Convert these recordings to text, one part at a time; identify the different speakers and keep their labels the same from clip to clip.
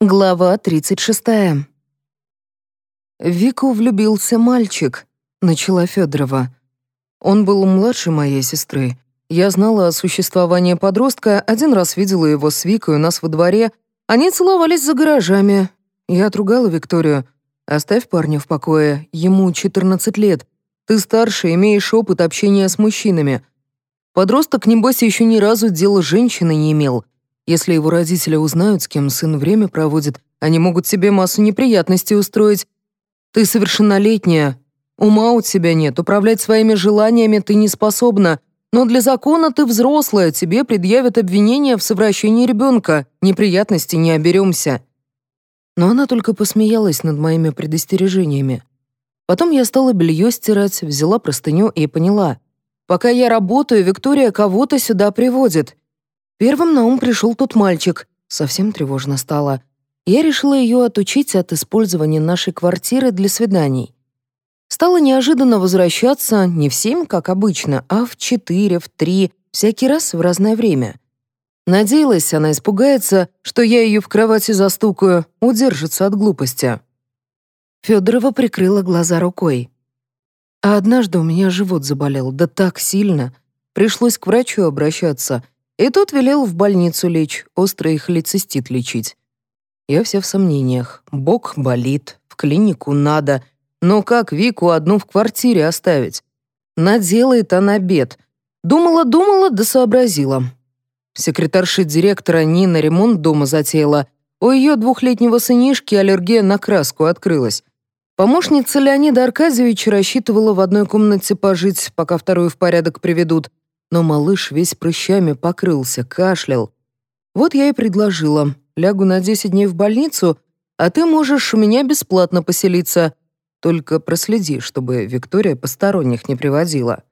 Speaker 1: Глава 36. «В Вику влюбился мальчик», — начала Федорова. Он был младше моей сестры. Я знала о существовании подростка, один раз видела его с Викой у нас во дворе. Они целовались за гаражами. Я отругала Викторию. «Оставь парня в покое, ему 14 лет. Ты старше, имеешь опыт общения с мужчинами. Подросток, небось, еще ни разу дела с женщиной не имел». Если его родители узнают, с кем сын время проводит, они могут себе массу неприятностей устроить. Ты совершеннолетняя. Ума у тебя нет, управлять своими желаниями ты не способна. Но для закона ты взрослая, тебе предъявят обвинение в совращении ребенка. Неприятностей не оберемся». Но она только посмеялась над моими предостережениями. Потом я стала белье стирать, взяла простыню и поняла. Пока я работаю, Виктория кого-то сюда приводит. Первым на ум пришел тот мальчик. Совсем тревожно стало. Я решила ее отучить от использования нашей квартиры для свиданий. Стала неожиданно возвращаться не в семь, как обычно, а в четыре, в три, всякий раз в разное время. Надеялась, она испугается, что я ее в кровати застукаю, удержится от глупости. Федорова прикрыла глаза рукой. А однажды у меня живот заболел, да так сильно. Пришлось к врачу обращаться — и тот велел в больницу лечь, острый холецистит лечить. Я вся в сомнениях. Бок болит, в клинику надо. Но как Вику одну в квартире оставить? Наделает она бед. Думала-думала, да сообразила. Секретарша директора Нина ремонт дома затеяла. У ее двухлетнего сынишки аллергия на краску открылась. Помощница Леонида Аркадьевича рассчитывала в одной комнате пожить, пока вторую в порядок приведут но малыш весь прыщами покрылся, кашлял. Вот я и предложила, лягу на 10 дней в больницу, а ты можешь у меня бесплатно поселиться. Только проследи, чтобы Виктория посторонних не приводила.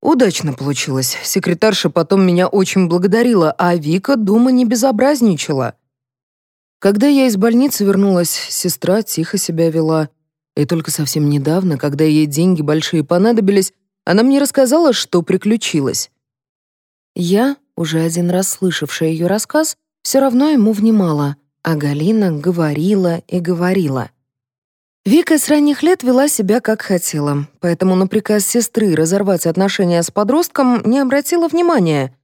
Speaker 1: Удачно получилось. Секретарша потом меня очень благодарила, а Вика дома не безобразничала. Когда я из больницы вернулась, сестра тихо себя вела. И только совсем недавно, когда ей деньги большие понадобились, она мне рассказала, что приключилось. Я, уже один раз слышавшая ее рассказ, все равно ему внимала, а Галина говорила и говорила. Вика с ранних лет вела себя как хотела, поэтому на приказ сестры разорвать отношения с подростком не обратила внимания.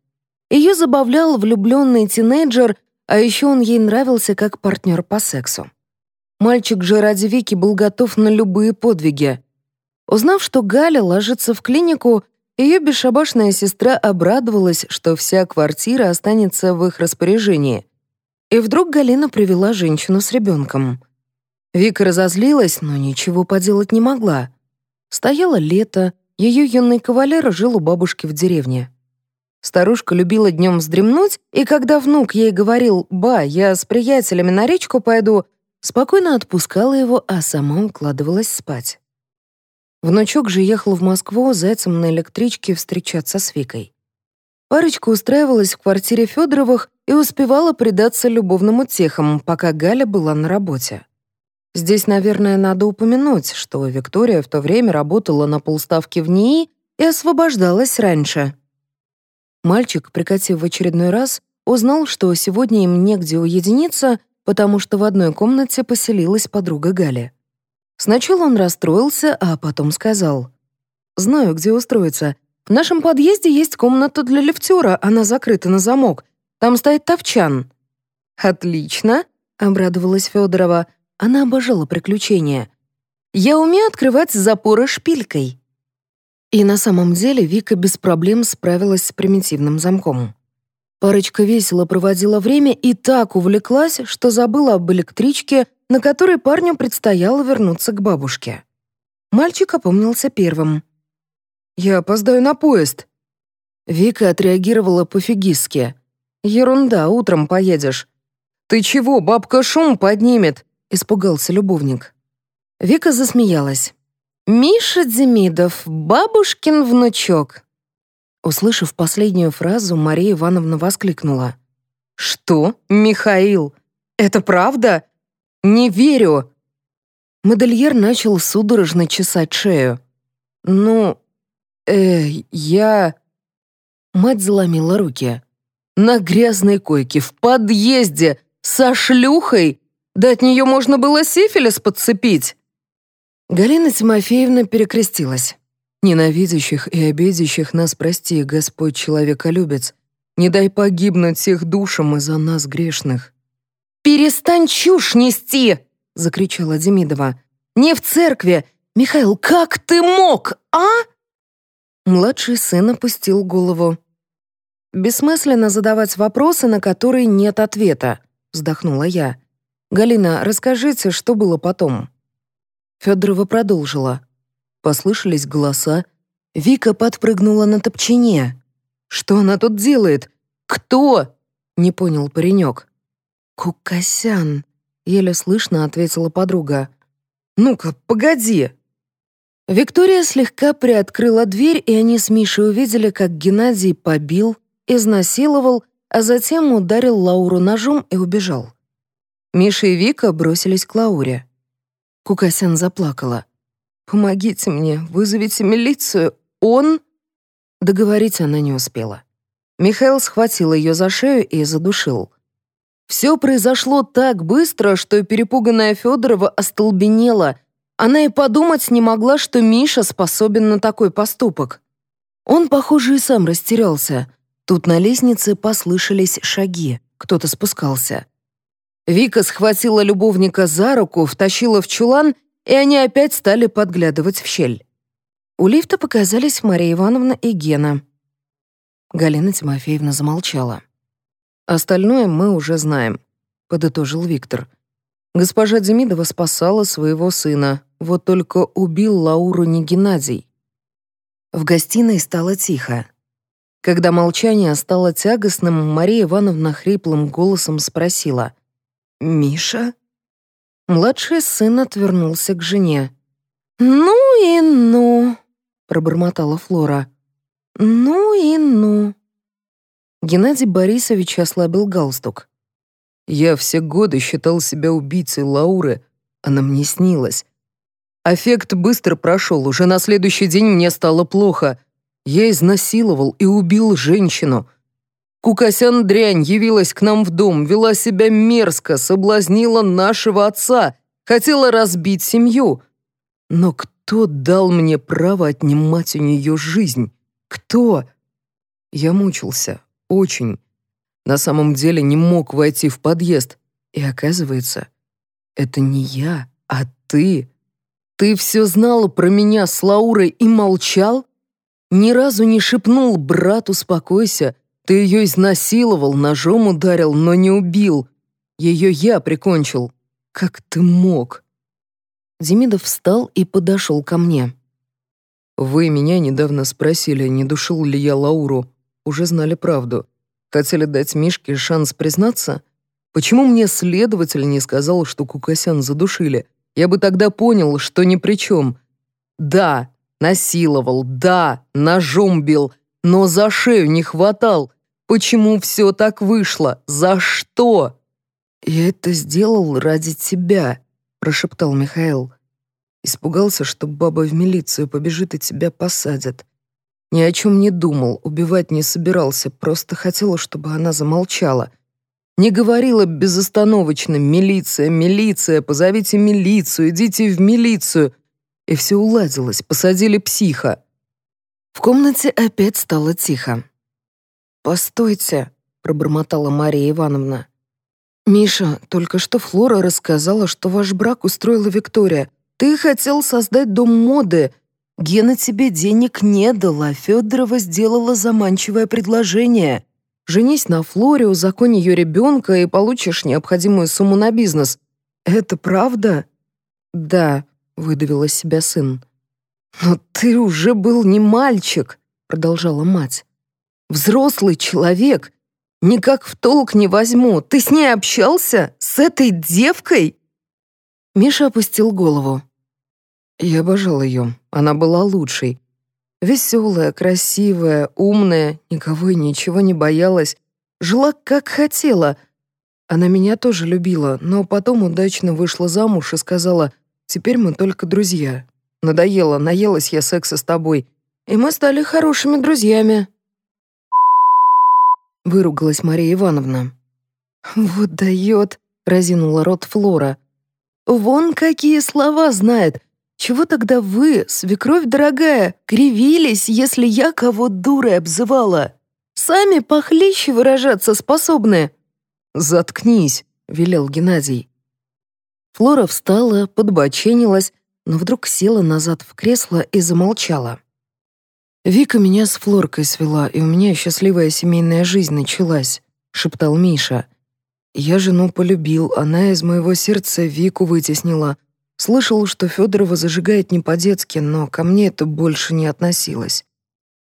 Speaker 1: Ее забавлял влюбленный тинейджер, а еще он ей нравился как партнер по сексу. Мальчик же ради Вики был готов на любые подвиги. Узнав, что Галя ложится в клинику, ее бесшабашная сестра обрадовалась, что вся квартира останется в их распоряжении. И вдруг Галина привела женщину с ребенком. Вика разозлилась, но ничего поделать не могла. Стояло лето, ее юный кавалер жил у бабушки в деревне. Старушка любила днем вздремнуть, и когда внук ей говорил «Ба, я с приятелями на речку пойду», спокойно отпускала его, а сама укладывалась спать. Внучок же ехал в Москву зайцем на электричке встречаться с Викой. Парочка устраивалась в квартире Федоровых и успевала предаться любовным утехам, пока Галя была на работе. Здесь, наверное, надо упомянуть, что Виктория в то время работала на полставки в НИИ и освобождалась раньше. Мальчик, прикатив в очередной раз, узнал, что сегодня им негде уединиться, потому что в одной комнате поселилась подруга Галя. Сначала он расстроился, а потом сказал. «Знаю, где устроиться. В нашем подъезде есть комната для лифтера, она закрыта на замок. Там стоит товчан». «Отлично», — обрадовалась Федорова. Она обожала приключения. «Я умею открывать запоры шпилькой». И на самом деле Вика без проблем справилась с примитивным замком. Парочка весело проводила время и так увлеклась, что забыла об электричке, на которой парню предстояло вернуться к бабушке. Мальчик опомнился первым. «Я опоздаю на поезд». Вика отреагировала пофигистски. «Ерунда, утром поедешь». «Ты чего, бабка шум поднимет?» — испугался любовник. Вика засмеялась. «Миша Демидов, бабушкин внучок». Услышав последнюю фразу, Мария Ивановна воскликнула. «Что, Михаил? Это правда? «Не верю!» Модельер начал судорожно чесать шею. «Ну, э, я...» Мать заломила руки. «На грязной койке, в подъезде, Со шлюхой? Да от нее можно было сифилис подцепить. Галина Тимофеевна перекрестилась. Ненавидящих и обидящих нас прости, Господь человеколюбец. Не дай погибнуть их душам из-за нас грешных. «Перестань чушь нести!» — закричала Демидова. «Не в церкви! Михаил, как ты мог, а?» Младший сын опустил голову. «Бессмысленно задавать вопросы, на которые нет ответа», — вздохнула я. «Галина, расскажите, что было потом?» Федорова продолжила. Послышались голоса. Вика подпрыгнула на топчине. «Что она тут делает? Кто?» — не понял паренек. «Кукасян», — еле слышно ответила подруга. «Ну-ка, погоди!» Виктория слегка приоткрыла дверь, и они с Мишей увидели, как Геннадий побил, изнасиловал, а затем ударил Лауру ножом и убежал. Миша и Вика бросились к Лауре. Кукасян заплакала. «Помогите мне, вызовите милицию. Он...» Договорить она не успела. Михаил схватил ее за шею и задушил. Все произошло так быстро, что перепуганная Федорова остолбенела. Она и подумать не могла, что Миша способен на такой поступок. Он, похоже, и сам растерялся. Тут на лестнице послышались шаги. Кто-то спускался. Вика схватила любовника за руку, втащила в чулан, и они опять стали подглядывать в щель. У лифта показались Мария Ивановна и Гена. Галина Тимофеевна замолчала. «Остальное мы уже знаем», — подытожил Виктор. Госпожа Демидова спасала своего сына, вот только убил Лауру не Геннадий. В гостиной стало тихо. Когда молчание стало тягостным, Мария Ивановна хриплым голосом спросила — «Миша?» Младший сын отвернулся к жене. «Ну и ну!» — пробормотала Флора. «Ну и ну!» Геннадий Борисович ослабил галстук. «Я все годы считал себя убийцей Лауры. Она мне снилась. Аффект быстро прошел, уже на следующий день мне стало плохо. Я изнасиловал и убил женщину. Кукасян дрянь явилась к нам в дом, вела себя мерзко, соблазнила нашего отца, хотела разбить семью. Но кто дал мне право отнимать у нее жизнь? Кто? Я мучился. Очень. На самом деле не мог войти в подъезд. И оказывается, это не я, а ты. Ты все знал про меня с Лаурой и молчал? Ни разу не шепнул «брат, успокойся», ты ее изнасиловал, ножом ударил, но не убил. Ее я прикончил. Как ты мог?» Демидов встал и подошел ко мне. «Вы меня недавно спросили, не душил ли я Лауру. Уже знали правду. Хотели дать Мишке шанс признаться? Почему мне следователь не сказал, что Кукасян задушили? Я бы тогда понял, что ни при чем. Да, насиловал, да, ножом бил, но за шею не хватал. Почему все так вышло? За что?» «Я это сделал ради тебя», — прошептал Михаил. Испугался, что баба в милицию побежит и тебя посадят. Ни о чем не думал, убивать не собирался, просто хотела, чтобы она замолчала. Не говорила безостановочно «Милиция, милиция, позовите милицию, идите в милицию». И все уладилось, посадили психа. В комнате опять стало тихо. «Постойте», — пробормотала Мария Ивановна. «Миша, только что Флора рассказала, что ваш брак устроила Виктория. Ты хотел создать дом моды. Гена тебе денег не дала, Федорова сделала заманчивое предложение. Женись на Флоре, узаконь ее ребенка и получишь необходимую сумму на бизнес. Это правда?» «Да», — выдавил из себя сын. «Но ты уже был не мальчик», — продолжала мать. Взрослый человек. Никак в толк не возьму. Ты с ней общался? С этой девкой?» Миша опустил голову. Я обожал ее. Она была лучшей. Веселая, красивая, умная, никого и ничего не боялась. Жила как хотела. Она меня тоже любила, но потом удачно вышла замуж и сказала, «Теперь мы только друзья. Надоело, наелась я секса с тобой, и мы стали хорошими друзьями». Выругалась Мария Ивановна. «Вот дает», — разинула рот Флора. «Вон какие слова знает. Чего тогда вы, свекровь дорогая, кривились, если я кого дурой обзывала? Сами похлеще выражаться способны».
Speaker 2: «Заткнись», — велел Геннадий.
Speaker 1: Флора встала, подбоченилась, но вдруг села назад в кресло и замолчала.
Speaker 2: «Вика меня с Флоркой свела, и у меня счастливая семейная жизнь началась», — шептал Миша. «Я жену полюбил, она из моего сердца Вику вытеснила. Слышал, что Федорова зажигает не по-детски, но ко мне это больше не относилось.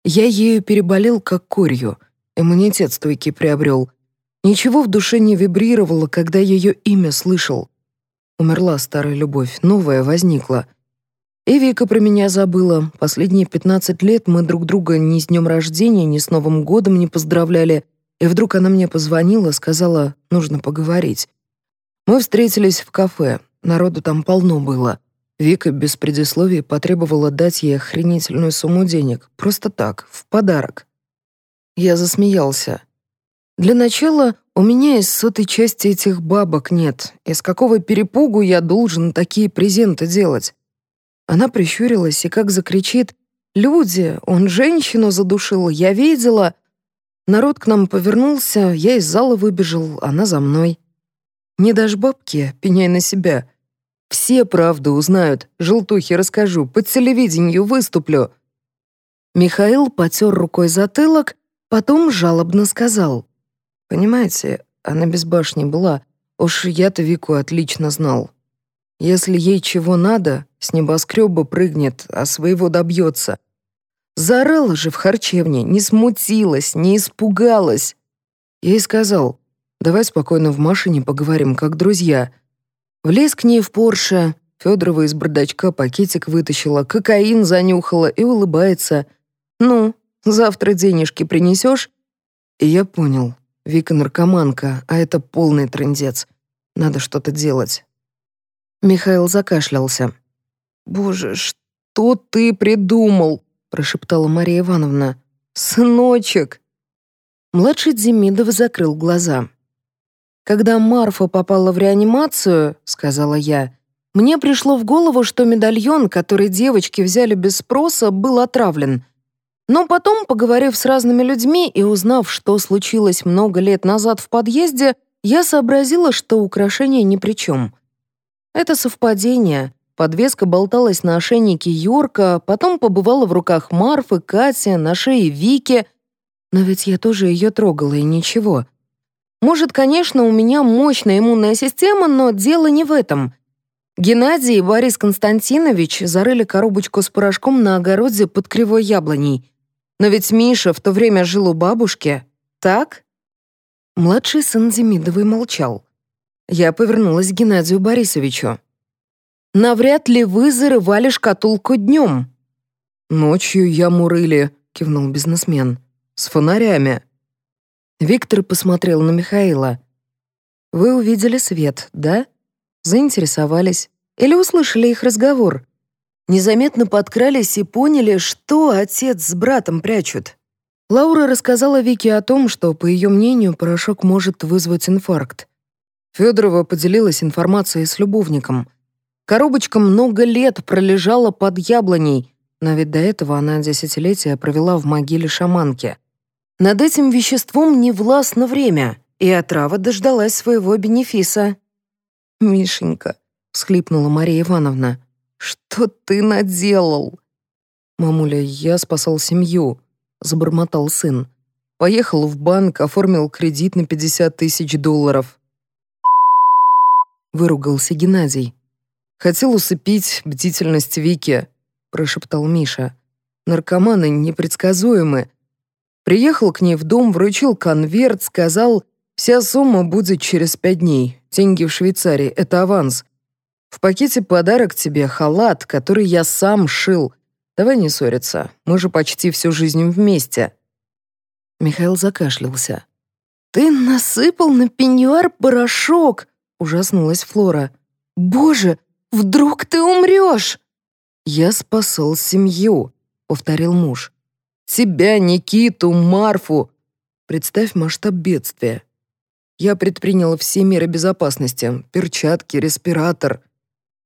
Speaker 2: Я ею переболел как корью, иммунитет стойкий приобрел. Ничего в душе не вибрировало, когда ее имя слышал. Умерла старая любовь, новая возникла — и Вика про меня забыла. Последние 15 лет мы друг друга ни с днем рождения, ни с Новым годом не поздравляли. И вдруг она мне позвонила, сказала, нужно поговорить. Мы встретились в кафе. Народу там полно было. Вика без предисловий потребовала дать ей охренительную сумму денег. Просто так, в подарок. Я засмеялся. Для начала, у меня из сотой части этих бабок нет. Из какого перепугу я должен такие презенты делать? Она прищурилась и как закричит «Люди, он женщину задушил, я видела!» Народ к нам повернулся, я из зала выбежал, она за мной. Не дашь бабки, пеняй на себя. Все правду узнают, желтухи расскажу, по телевидению выступлю. Михаил потер рукой затылок, потом жалобно сказал. «Понимаете, она без башни была, уж я-то Вику отлично знал. Если ей чего надо, с небоскреба прыгнет, а своего добьется. Заорала же в харчевне, не смутилась, не испугалась. Я ей сказал, давай спокойно в машине поговорим, как друзья. Влез к ней в Порше, Федорова из бардачка пакетик вытащила, кокаин занюхала и улыбается. «Ну, завтра денежки принесешь?» И я понял, Вика наркоманка, а это полный трындец. Надо что-то делать. Михаил закашлялся. «Боже, что ты придумал?» — прошептала Мария Ивановна. «Сыночек!» Младший Демидов закрыл глаза. «Когда Марфа попала в реанимацию, — сказала я, — мне пришло в голову, что медальон, который девочки взяли без спроса, был отравлен. Но потом, поговорив с разными людьми и узнав, что случилось много лет назад в подъезде, я сообразила, что украшение ни при чем. Это совпадение. Подвеска болталась на ошейнике Йорка, потом побывала в руках Марфы, Кати, на шее Вики. Но ведь я тоже ее трогала, и ничего. Может, конечно, у меня мощная иммунная система, но дело не в этом. Геннадий и Борис Константинович зарыли коробочку с порошком на огороде под кривой яблоней. Но ведь Миша в то время жил у бабушки. Так? Младший сын Демидовой молчал. Я повернулась к Геннадию Борисовичу. «Навряд ли вы зарывали шкатулку днем?» «Ночью я мурыли», — кивнул бизнесмен. «С фонарями».
Speaker 1: Виктор посмотрел на Михаила. «Вы увидели свет, да? Заинтересовались? Или услышали их разговор? Незаметно подкрались и поняли, что отец с братом прячут?» Лаура рассказала Вике о том, что, по ее мнению, порошок может вызвать инфаркт.
Speaker 2: Федорова поделилась информацией с любовником. Коробочка много лет пролежала под яблоней, но ведь до этого она десятилетия провела в могиле шаманки. Над этим веществом не властно время, и отрава дождалась своего бенефиса.
Speaker 1: «Мишенька», — всхлипнула Мария Ивановна, — «что ты наделал?»
Speaker 2: «Мамуля, я спасал семью», — забормотал сын. «Поехал в банк, оформил кредит на 50 тысяч долларов выругался Геннадий. «Хотел усыпить бдительность Вики», — прошептал Миша. «Наркоманы непредсказуемы. Приехал к ней в дом, вручил конверт, сказал, вся сумма будет через пять дней. Деньги в Швейцарии — это аванс. В пакете подарок тебе халат, который я сам шил. Давай не ссориться, мы же почти всю жизнь вместе».
Speaker 1: Михаил закашлялся. «Ты насыпал на пеньюар порошок!» Ужаснулась Флора. «Боже, вдруг ты умрешь!»
Speaker 2: «Я спасал семью», — повторил муж. «Тебя, Никиту, Марфу. Представь масштаб бедствия. Я предпринял все меры безопасности. Перчатки, респиратор.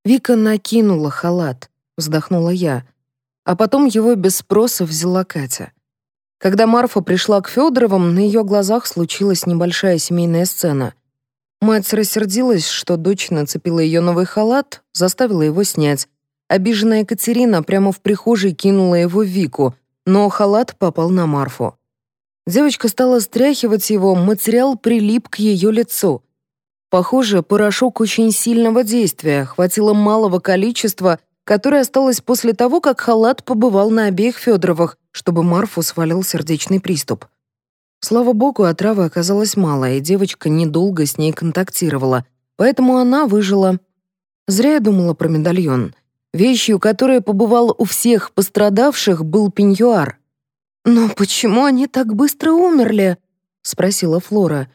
Speaker 1: Вика накинула халат, вздохнула я. А потом его без спроса взяла Катя. Когда Марфа пришла к Федоровым, на ее глазах случилась небольшая семейная сцена. Мать рассердилась, что дочь нацепила ее новый халат, заставила его снять. Обиженная Екатерина прямо в прихожей кинула его Вику, но халат попал на Марфу. Девочка стала стряхивать его, материал прилип к ее лицу. Похоже, порошок очень сильного действия, хватило малого количества, которое осталось после того, как халат побывал на обеих Федоровых, чтобы Марфу свалил сердечный приступ. Слава богу, отравы оказалось мало, и девочка недолго с ней контактировала, поэтому она выжила. Зря я думала про медальон. Вещью, которая побывала у всех пострадавших, был пеньюар. «Но почему они так быстро умерли?» — спросила Флора.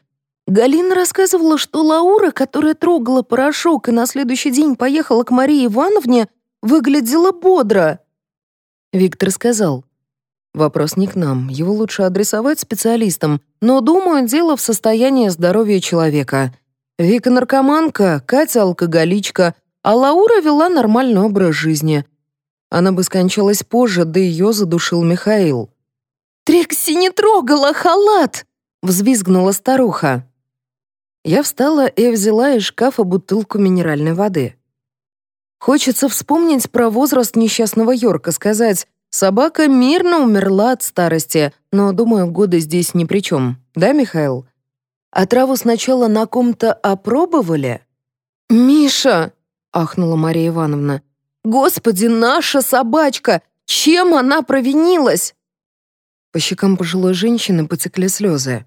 Speaker 1: Галина рассказывала, что Лаура, которая трогала порошок и на следующий день поехала к Марии Ивановне, выглядела бодро. Виктор сказал, «Вопрос не к нам, его лучше адресовать специалистам, но, думаю, дело в состоянии здоровья человека. Вика наркоманка, Катя алкоголичка, а Лаура вела нормальный образ жизни. Она бы скончалась позже, да ее задушил Михаил». «Трикси не трогала халат!» — взвизгнула старуха. Я встала и взяла из шкафа бутылку минеральной воды. Хочется вспомнить про возраст несчастного Йорка, сказать «собака мирно умерла от старости», но, думаю, годы здесь ни при чем. Да, Михаил? А траву сначала на ком-то опробовали? «Миша!» — ахнула Мария Ивановна. «Господи, наша собачка! Чем она провинилась?» По щекам пожилой женщины потекли слезы.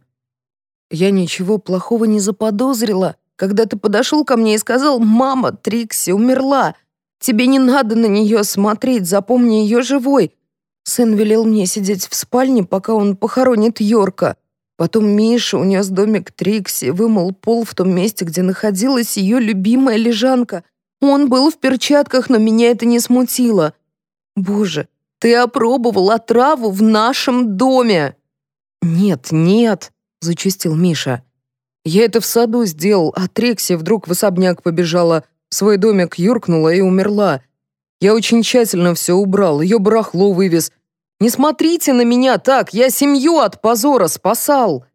Speaker 1: «Я ничего плохого не заподозрила, когда ты подошел ко мне и сказал, «Мама, Трикси умерла. Тебе не надо на нее смотреть, запомни ее живой». Сын велел мне сидеть в спальне, пока он похоронит Йорка. Потом Миша унес домик Трикси, вымыл пол в том месте, где находилась ее любимая лежанка. Он был в перчатках, но меня это не смутило. Боже, ты опробовал отраву в нашем доме!» «Нет, нет», — зачастил Миша. «Я это в саду сделал, а Трекси вдруг в особняк побежала, в свой домик юркнула и умерла. Я очень тщательно все убрал, ее барахло вывез. Не смотрите на меня так, я семью от позора спасал!»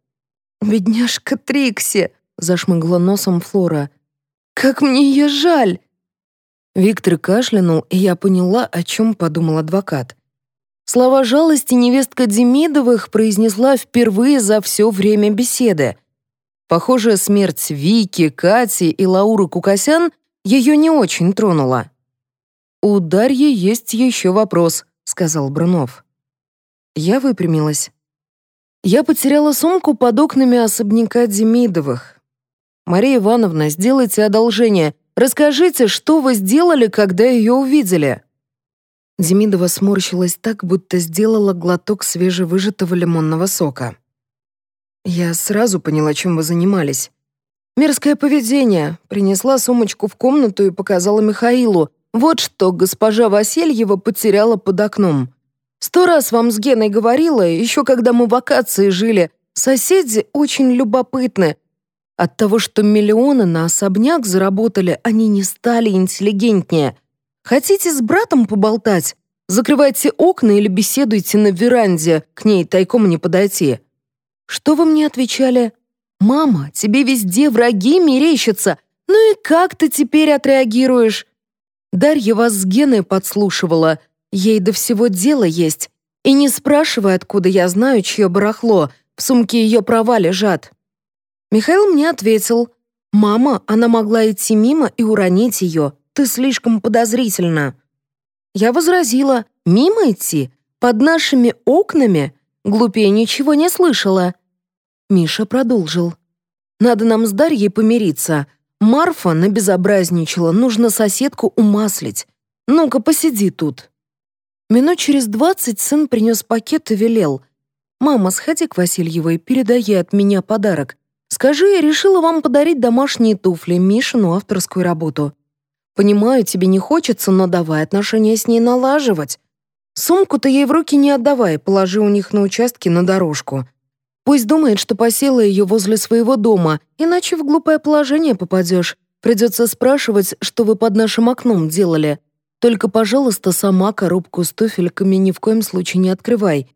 Speaker 1: «Бедняжка Трикси!» — зашмыгла носом Флора. «Как мне ее жаль!» Виктор кашлянул, и я поняла, о чем подумал адвокат. Слова жалости невестка Демидовых произнесла впервые за все время беседы. Похоже, смерть Вики, Кати и Лауры Кукасян ее не очень тронула. «У Дарьи есть еще вопрос», — сказал Брунов. Я выпрямилась. Я потеряла сумку под окнами особняка Демидовых. «Мария Ивановна, сделайте одолжение. Расскажите, что вы сделали, когда ее увидели?» Демидова сморщилась так, будто сделала глоток свежевыжатого лимонного сока. «Я сразу поняла, чем вы занимались. Мерзкое поведение. Принесла сумочку в комнату и показала Михаилу. Вот что госпожа Васильева потеряла под окном. Сто раз вам с Геной говорила, еще когда мы в вакации жили, соседи очень любопытны. От того, что миллионы на особняк заработали, они не стали интеллигентнее. Хотите с братом поболтать? Закрывайте окна или беседуйте на веранде, к ней тайком не подойти. Что вы мне отвечали? Мама, тебе везде враги мерещатся. Ну и как ты теперь отреагируешь? Дарья вас с Геной подслушивала. Ей до всего дела есть. И не спрашивай, откуда я знаю, чье барахло. В сумке ее права лежат. Михаил мне ответил. «Мама, она могла идти мимо и уронить ее. Ты слишком подозрительна». Я возразила. «Мимо идти? Под нашими окнами? Глупее ничего не слышала». Миша продолжил. «Надо нам с Дарьей помириться. Марфа набезобразничала, нужно соседку умаслить. Ну-ка, посиди тут». Минут через двадцать сын принес пакет и велел. «Мама, сходи к Васильевой, передай ей от меня подарок. Скажи, я решила вам подарить домашние туфли, Мишину авторскую работу. Понимаю, тебе не хочется, но давай отношения с ней налаживать. Сумку-то ей в руки не отдавай, положи у них на участке на дорожку.
Speaker 2: Пусть думает, что посела ее возле своего дома, иначе в глупое положение попадешь. Придется спрашивать, что вы под нашим окном делали. Только, пожалуйста, сама коробку с туфельками ни в коем случае не открывай.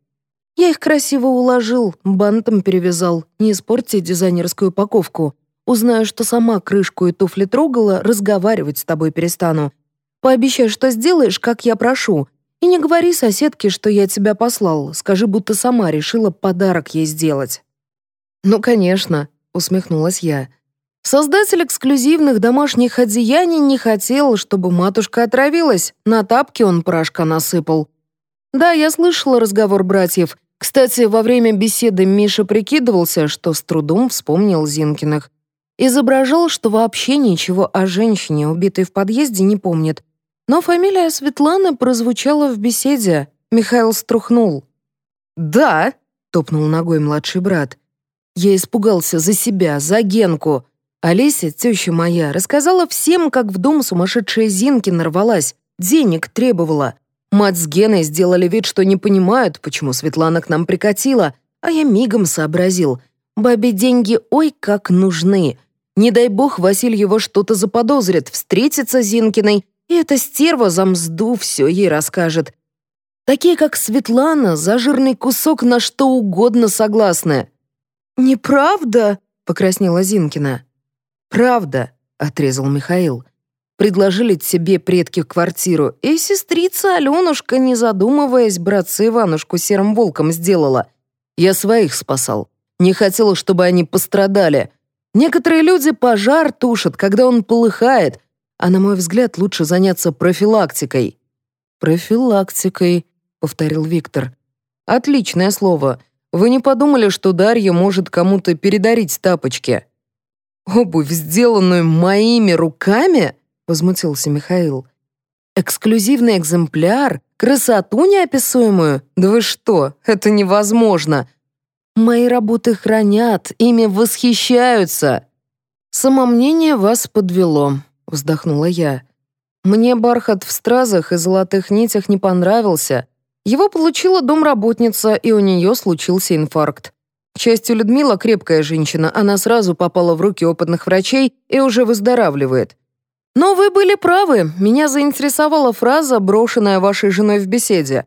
Speaker 2: Я их красиво уложил, бантом перевязал. Не испорти дизайнерскую упаковку. Узнаю, что сама крышку и туфли трогала, разговаривать с тобой перестану. Пообещай, что сделаешь, как я прошу. И не говори соседке, что я тебя послал. Скажи, будто сама решила подарок ей сделать».
Speaker 1: «Ну, конечно», — усмехнулась я.
Speaker 2: Создатель эксклюзивных домашних одеяний не хотел, чтобы матушка отравилась. На тапки он порошка насыпал. Да, я слышала разговор братьев. Кстати, во время беседы Миша прикидывался, что с трудом вспомнил Зинкиных. Изображал, что вообще ничего о женщине, убитой в подъезде, не помнит. Но фамилия Светланы прозвучала в беседе. Михаил струхнул.
Speaker 1: «Да», — топнул ногой младший брат.
Speaker 2: Я испугался за себя, за Генку. Олеся, теща моя, рассказала всем, как в дом сумасшедшая Зинки нарвалась, денег требовала. Мать с Геной сделали вид, что не понимают, почему Светлана к нам прикатила, а я мигом сообразил. Бабе деньги ой как нужны. Не дай бог Васильева что-то заподозрит, встретится с Зинкиной, и эта стерва за мзду все ей расскажет. Такие, как Светлана, за жирный кусок на что угодно согласны.
Speaker 1: «Неправда?» — покраснела Зинкина.
Speaker 2: «Правда», — отрезал Михаил. «Предложили тебе предки квартиру, и сестрица Аленушка, не задумываясь, братца Иванушку серым волком сделала. Я своих спасал. Не хотел, чтобы они пострадали. Некоторые люди пожар тушат, когда он полыхает, а на мой взгляд, лучше заняться профилактикой».
Speaker 1: «Профилактикой», — повторил Виктор. «Отличное слово. Вы не подумали, что Дарья может кому-то передарить тапочки?»
Speaker 2: «Обувь, сделанную моими руками?» — возмутился Михаил. «Эксклюзивный экземпляр? Красоту неописуемую? Да вы что, это невозможно! Мои работы хранят, ими восхищаются!»
Speaker 1: «Самомнение вас подвело», вздохнула я. Мне бархат в стразах и золотых нитях не понравился. Его получила домработница, и у нее случился инфаркт. К счастью, Людмила крепкая женщина, она сразу попала в руки опытных врачей и уже выздоравливает. Но вы были правы, меня заинтересовала фраза, брошенная вашей женой в беседе.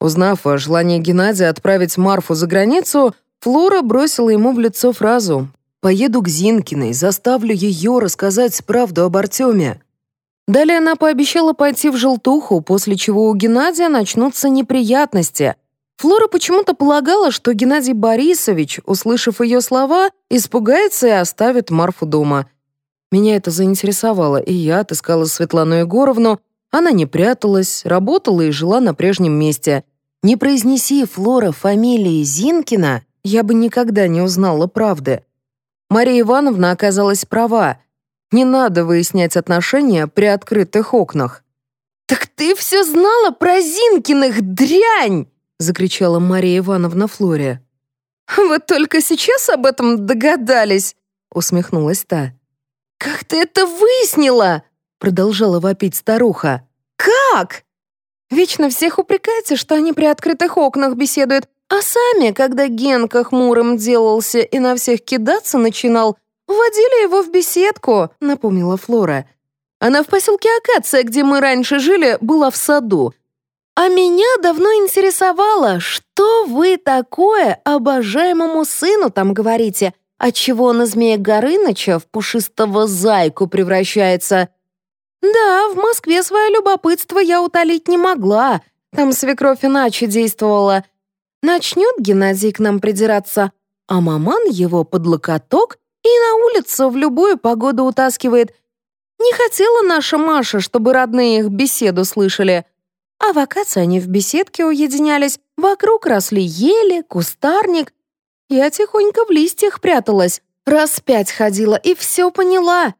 Speaker 1: Узнав о желании Геннадия отправить Марфу за границу, Флора бросила ему в лицо фразу Поеду к Зинкиной, заставлю ее рассказать правду об Артеме». Далее она пообещала пойти в желтуху, после чего у Геннадия начнутся неприятности. Флора почему-то полагала, что Геннадий Борисович, услышав ее слова, испугается и оставит Марфу дома. Меня это заинтересовало, и я отыскала Светлану Егоровну. Она не пряталась, работала и жила на прежнем месте. Не произнеси Флора фамилии Зинкина, я бы никогда не узнала правды. Мария Ивановна оказалась права. Не надо выяснять отношения при открытых окнах.
Speaker 2: «Так ты все знала про Зинкиных, дрянь!» закричала Мария Ивановна Флоре.
Speaker 1: «Вы только сейчас об этом догадались?» усмехнулась та.
Speaker 2: «Как ты это выяснила?» продолжала вопить старуха. «Как?»
Speaker 1: Вечно всех упрекаете, что они при открытых окнах беседуют, а сами, когда Генка хмурым делался и на всех кидаться начинал, вводили его в беседку, напомнила Флора. Она в поселке Акация, где мы раньше жили, была в саду.
Speaker 2: А меня давно интересовало, что вы такое обожаемому сыну там говорите, отчего из Змея Горыныча в пушистого зайку превращается.
Speaker 1: Да, в Москве свое любопытство я утолить не могла. Там свекровь иначе действовала. Начнет Геннадий к нам придираться, а маман его под локоток и на улицу в любую погоду утаскивает. Не хотела наша Маша, чтобы родные их беседу слышали. А в акации они в беседке уединялись, вокруг росли ели, кустарник. Я тихонько в листьях пряталась, раз пять ходила и все поняла.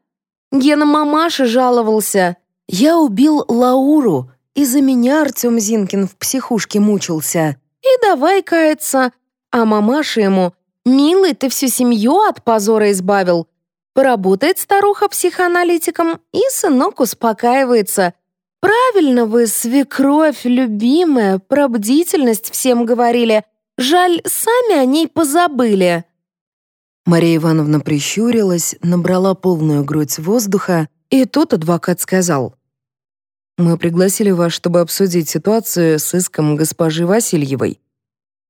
Speaker 1: Гена мамаше жаловался. Я убил Лауру, из-за меня Артем Зинкин в психушке мучился. И давай каяться. А мамаша ему, «Милый, ты всю семью от позора избавил». Поработает старуха психоаналитиком, и сынок успокаивается. «Правильно вы, свекровь, любимая, про бдительность всем говорили.
Speaker 3: Жаль, сами о ней позабыли».
Speaker 2: Мария Ивановна прищурилась, набрала полную грудь воздуха, и тут адвокат сказал. «Мы пригласили вас, чтобы обсудить ситуацию с иском госпожи Васильевой.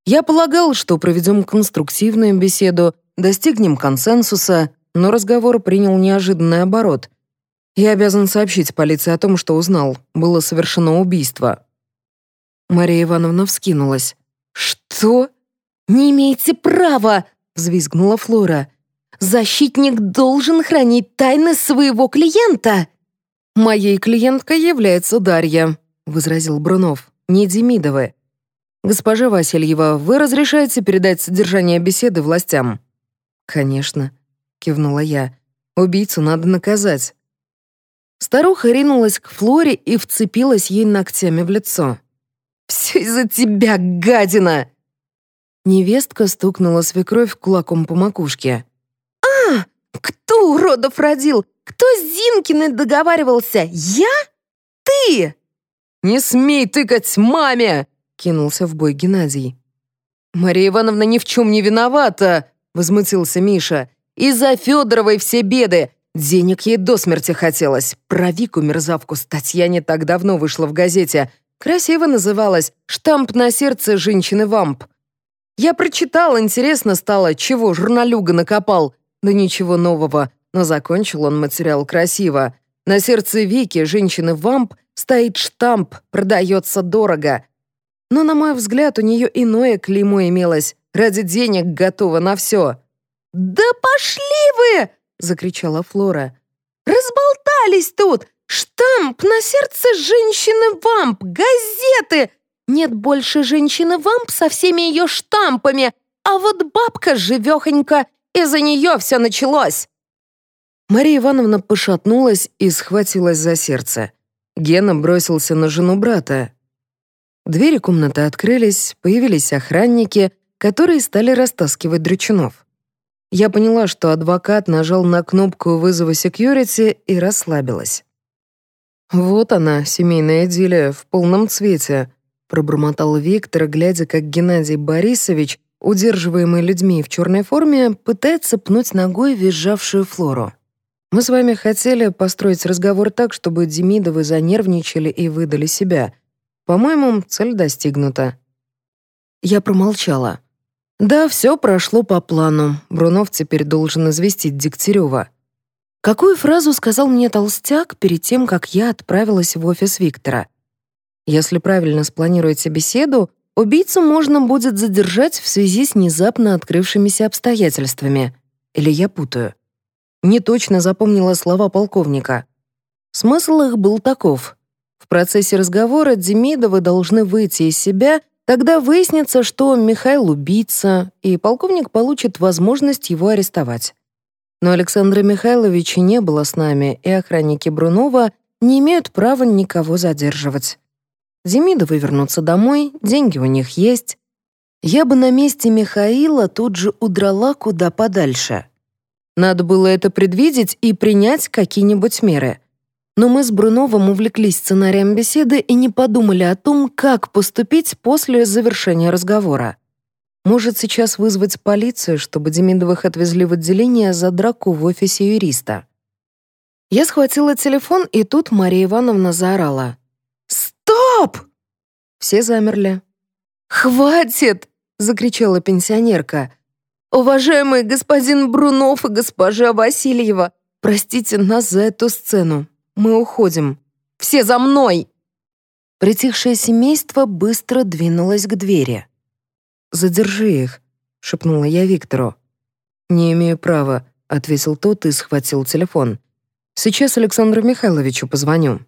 Speaker 2: Я полагал, что проведем конструктивную беседу, достигнем консенсуса, но разговор принял неожиданный оборот. Я обязан сообщить полиции о том, что узнал. Было совершено убийство». Мария Ивановна вскинулась.
Speaker 3: «Что? Не имеете права!» — взвизгнула Флора. «Защитник должен хранить тайны своего клиента!»
Speaker 2: «Моей клиенткой является Дарья», — возразил Брунов, «не Демидовы. Госпожа Васильева, вы разрешаете передать содержание беседы властям?» «Конечно», — кивнула я. «Убийцу надо наказать». Старуха ринулась к Флоре и вцепилась ей ногтями в лицо.
Speaker 3: «Все из-за тебя, гадина!»
Speaker 2: Невестка стукнула свекровь кулаком по макушке.
Speaker 3: «А, кто уродов родил? Кто с Зинкиной договаривался? Я? Ты?»
Speaker 1: «Не смей тыкать маме!» — кинулся в бой Геннадий.
Speaker 2: «Мария Ивановна ни в чем не виновата!» — возмутился Миша. «Из-за Федоровой все беды. Денег ей до смерти хотелось. Про Вику мерзавку статья не так давно вышла в газете. Красиво называлась «Штамп на сердце женщины-вамп». Я прочитал, интересно стало, чего журналюга накопал. Да ничего нового, но закончил он материал красиво. На сердце Вики, женщины-вамп, стоит штамп, продается дорого. Но, на мой взгляд, у нее иное клеймо имелось. Ради денег готова на все.
Speaker 3: «Да пошли вы!» — закричала Флора. «Разболтались тут! Штамп на сердце женщины-вамп! Газеты! Нет больше женщины-вамп со всеми ее штампами, а вот бабка живехонька, из-за нее все началось!»
Speaker 2: Мария Ивановна пошатнулась и схватилась за сердце. Гена бросился на жену брата. Двери комнаты открылись, появились охранники, которые стали растаскивать дрючунов. Я поняла, что адвокат нажал на кнопку вызова секьюрити и расслабилась. «Вот она, семейная идиллия, в полном цвете», пробормотал Виктор, глядя, как Геннадий Борисович, удерживаемый людьми в черной форме, пытается пнуть ногой визжавшую Флору. «Мы с вами хотели построить разговор так, чтобы Демидовы занервничали и выдали себя. По-моему, цель достигнута». Я промолчала. Да, все прошло по плану. Брунов теперь должен известить Дегтярева. Какую фразу сказал мне толстяк перед тем, как я отправилась в офис Виктора? Если правильно спланируете беседу, убийцу можно будет задержать в связи с внезапно открывшимися обстоятельствами. Или я путаю? Не точно запомнила слова полковника. Смысл их был таков. В процессе разговора Демидовы должны выйти из себя, тогда выяснится, что Михаил убийца, и полковник получит возможность его арестовать. Но Александра Михайловича не было с нами, и охранники Брунова не имеют права никого задерживать. Демидовы вернутся домой, деньги у них есть. Я бы на месте Михаила тут же удрала куда подальше. Надо было это предвидеть и принять какие-нибудь меры. Но мы с Бруновым увлеклись сценарием беседы и не подумали о том, как поступить после завершения разговора. Может, сейчас вызвать полицию, чтобы Демидовых отвезли в отделение за драку в офисе юриста? Я схватила телефон, и тут Мария Ивановна заорала.
Speaker 3: «Стоп!»
Speaker 2: Все замерли.
Speaker 3: «Хватит!» — закричала пенсионерка. «Уважаемый господин Брунов и госпожа Васильева, простите нас за эту сцену. Мы уходим. Все за мной!»
Speaker 2: Притихшее семейство быстро двинулось к двери. «Задержи их», — шепнула я Виктору. «Не имею права», — ответил тот и схватил телефон. «Сейчас Александру Михайловичу позвоню».